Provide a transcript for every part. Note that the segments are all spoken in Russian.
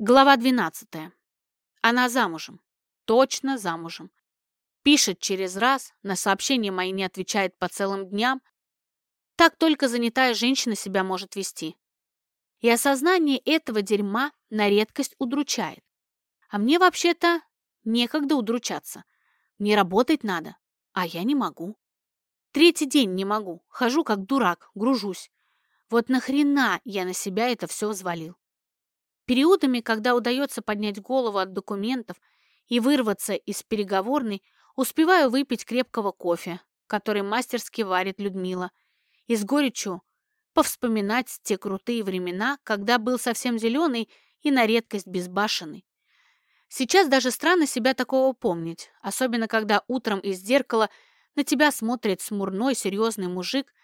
Глава 12. Она замужем. Точно замужем. Пишет через раз, на сообщения мои не отвечает по целым дням. Так только занятая женщина себя может вести. И осознание этого дерьма на редкость удручает. А мне вообще-то некогда удручаться. Мне работать надо, а я не могу. Третий день не могу, хожу как дурак, гружусь. Вот нахрена я на себя это все взвалил? Периодами, когда удается поднять голову от документов и вырваться из переговорной, успеваю выпить крепкого кофе, который мастерски варит Людмила, и с горечью повспоминать те крутые времена, когда был совсем зеленый и на редкость безбашенный. Сейчас даже странно себя такого помнить, особенно когда утром из зеркала на тебя смотрит смурной серьезный мужик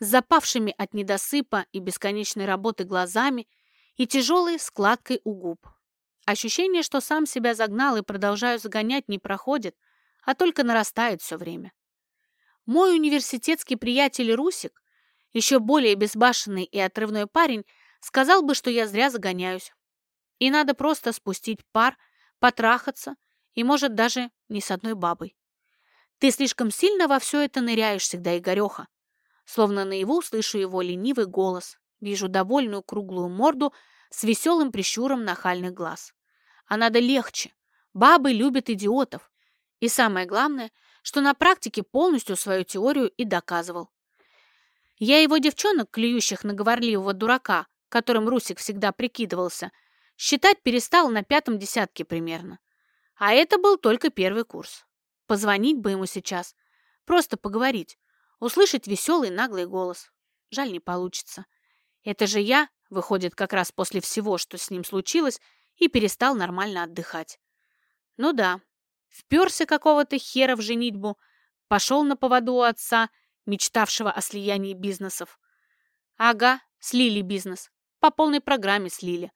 с запавшими от недосыпа и бесконечной работы глазами и тяжелой складкой у губ. Ощущение, что сам себя загнал и продолжаю загонять, не проходит, а только нарастает все время. Мой университетский приятель Русик, еще более безбашенный и отрывной парень, сказал бы, что я зря загоняюсь. И надо просто спустить пар, потрахаться, и, может, даже не с одной бабой. Ты слишком сильно во все это ныряешь всегда, Игореха. Словно наяву слышу его ленивый голос, Вижу довольную круглую морду с веселым прищуром нахальных глаз. А надо легче. Бабы любят идиотов. И самое главное, что на практике полностью свою теорию и доказывал. Я его девчонок, клюющих на говорливого дурака, которым Русик всегда прикидывался, считать перестал на пятом десятке примерно. А это был только первый курс. Позвонить бы ему сейчас, просто поговорить, услышать веселый наглый голос. Жаль, не получится. Это же я, выходит, как раз после всего, что с ним случилось, и перестал нормально отдыхать. Ну да, вперся какого-то хера в женитьбу, пошел на поводу у отца, мечтавшего о слиянии бизнесов. Ага, слили бизнес. По полной программе слили.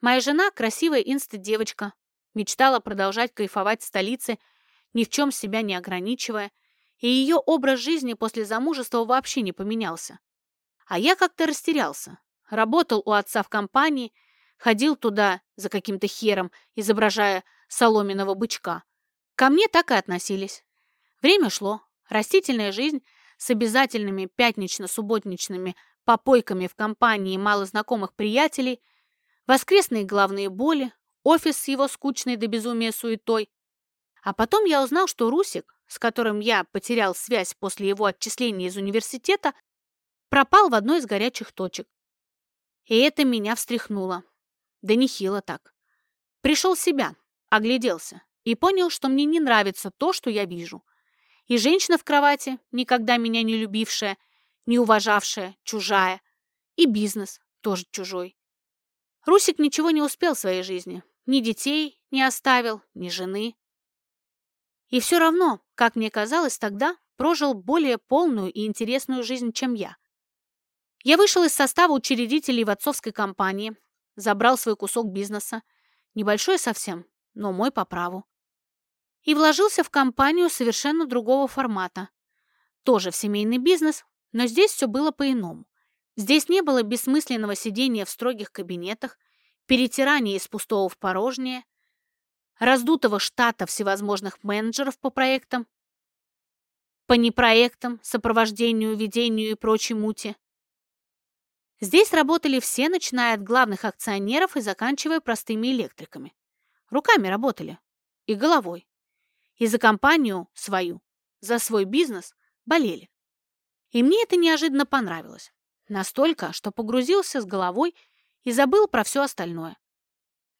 Моя жена красивая инста-девочка. Мечтала продолжать кайфовать в столице, ни в чем себя не ограничивая, и ее образ жизни после замужества вообще не поменялся. А я как-то растерялся. Работал у отца в компании, ходил туда за каким-то хером, изображая соломенного бычка. Ко мне так и относились. Время шло. Растительная жизнь с обязательными пятнично-субботничными попойками в компании малознакомых приятелей, воскресные головные боли, офис с его скучной до безумия суетой. А потом я узнал, что Русик, с которым я потерял связь после его отчисления из университета, пропал в одной из горячих точек. И это меня встряхнуло. Да нехило так. Пришел в себя, огляделся и понял, что мне не нравится то, что я вижу. И женщина в кровати, никогда меня не любившая, не уважавшая, чужая. И бизнес тоже чужой. Русик ничего не успел в своей жизни. Ни детей не оставил, ни жены. И все равно, как мне казалось тогда, прожил более полную и интересную жизнь, чем я. Я вышел из состава учредителей в отцовской компании, забрал свой кусок бизнеса, небольшой совсем, но мой по праву, и вложился в компанию совершенно другого формата. Тоже в семейный бизнес, но здесь все было по-иному. Здесь не было бессмысленного сидения в строгих кабинетах, перетирания из пустого в порожнее, раздутого штата всевозможных менеджеров по проектам, по непроектам, сопровождению, ведению и прочей мути. Здесь работали все, начиная от главных акционеров и заканчивая простыми электриками. Руками работали. И головой. И за компанию свою, за свой бизнес болели. И мне это неожиданно понравилось. Настолько, что погрузился с головой и забыл про все остальное.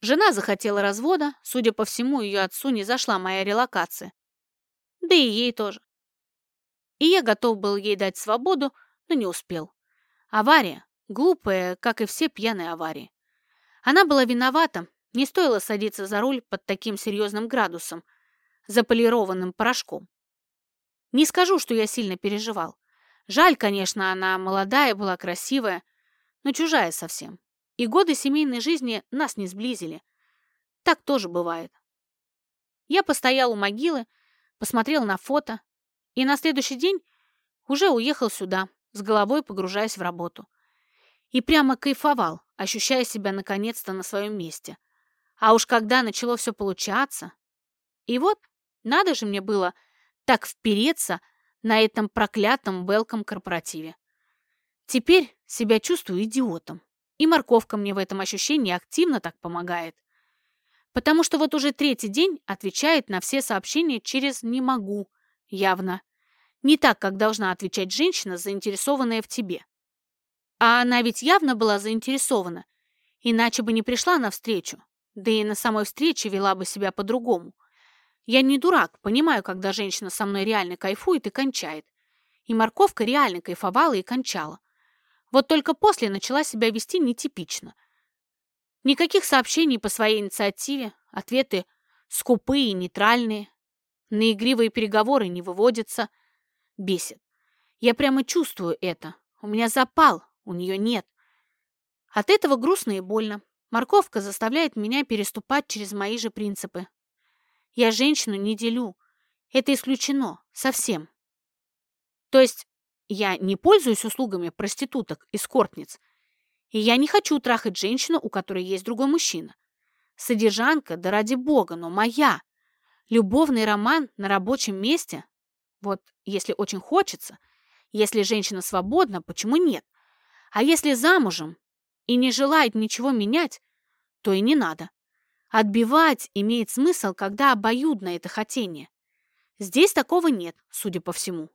Жена захотела развода, судя по всему, ее отцу не зашла моя релокация. Да и ей тоже. И я готов был ей дать свободу, но не успел. Авария, Глупая, как и все пьяные аварии. Она была виновата, не стоило садиться за руль под таким серьезным градусом, заполированным порошком. Не скажу, что я сильно переживал. Жаль, конечно, она молодая была, красивая, но чужая совсем. И годы семейной жизни нас не сблизили. Так тоже бывает. Я постоял у могилы, посмотрел на фото и на следующий день уже уехал сюда, с головой погружаясь в работу. И прямо кайфовал, ощущая себя наконец-то на своем месте. А уж когда начало все получаться... И вот, надо же мне было так впереться на этом проклятом велком корпоративе. Теперь себя чувствую идиотом. И морковка мне в этом ощущении активно так помогает. Потому что вот уже третий день отвечает на все сообщения через «не могу», явно. Не так, как должна отвечать женщина, заинтересованная в тебе. А она ведь явно была заинтересована, иначе бы не пришла навстречу, да и на самой встрече вела бы себя по-другому. Я не дурак, понимаю, когда женщина со мной реально кайфует и кончает. И морковка реально кайфовала и кончала. Вот только после начала себя вести нетипично. Никаких сообщений по своей инициативе, ответы скупые и нейтральные. На игривые переговоры не выводятся. Бесит. Я прямо чувствую это. У меня запал, у нее нет. От этого грустно и больно. Морковка заставляет меня переступать через мои же принципы. Я женщину не делю. Это исключено. Совсем. То есть я не пользуюсь услугами проституток и скортниц, и я не хочу трахать женщину, у которой есть другой мужчина. Содержанка, да ради бога, но моя. Любовный роман на рабочем месте? Вот если очень хочется, если женщина свободна, почему нет? А если замужем и не желает ничего менять, то и не надо. Отбивать имеет смысл, когда обоюдно это хотение. Здесь такого нет, судя по всему.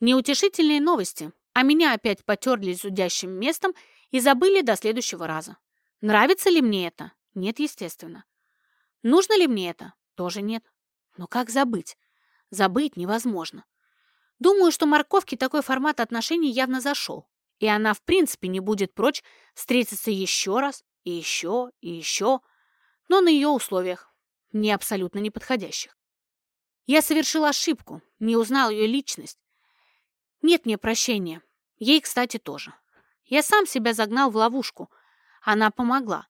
Неутешительные новости, а меня опять потерли зудящим местом и забыли до следующего раза. Нравится ли мне это? Нет, естественно. Нужно ли мне это? Тоже нет. Но как забыть? Забыть невозможно. Думаю, что морковке такой формат отношений явно зашел, и она в принципе не будет прочь встретиться еще раз, и еще, и еще, но на ее условиях, не абсолютно неподходящих. Я совершил ошибку, не узнал ее личность, нет мне прощения. Ей, кстати, тоже. Я сам себя загнал в ловушку. Она помогла.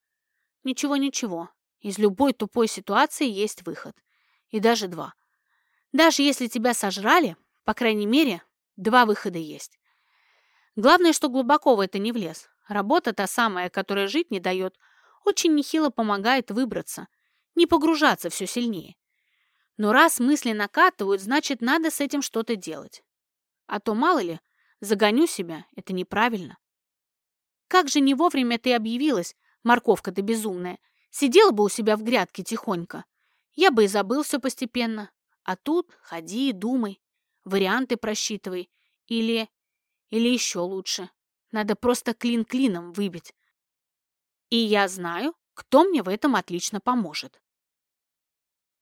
Ничего-ничего. Из любой тупой ситуации есть выход. И даже два. Даже если тебя сожрали, по крайней мере, два выхода есть. Главное, что глубоко в это не влез. Работа та самая, которая жить не дает, очень нехило помогает выбраться, не погружаться все сильнее. Но раз мысли накатывают, значит, надо с этим что-то делать. А то, мало ли, загоню себя, это неправильно. Как же не вовремя ты объявилась, морковка ты безумная. Сидела бы у себя в грядке тихонько. Я бы и забыл все постепенно. А тут ходи и думай. Варианты просчитывай. Или... Или еще лучше. Надо просто клин клином выбить. И я знаю, кто мне в этом отлично поможет.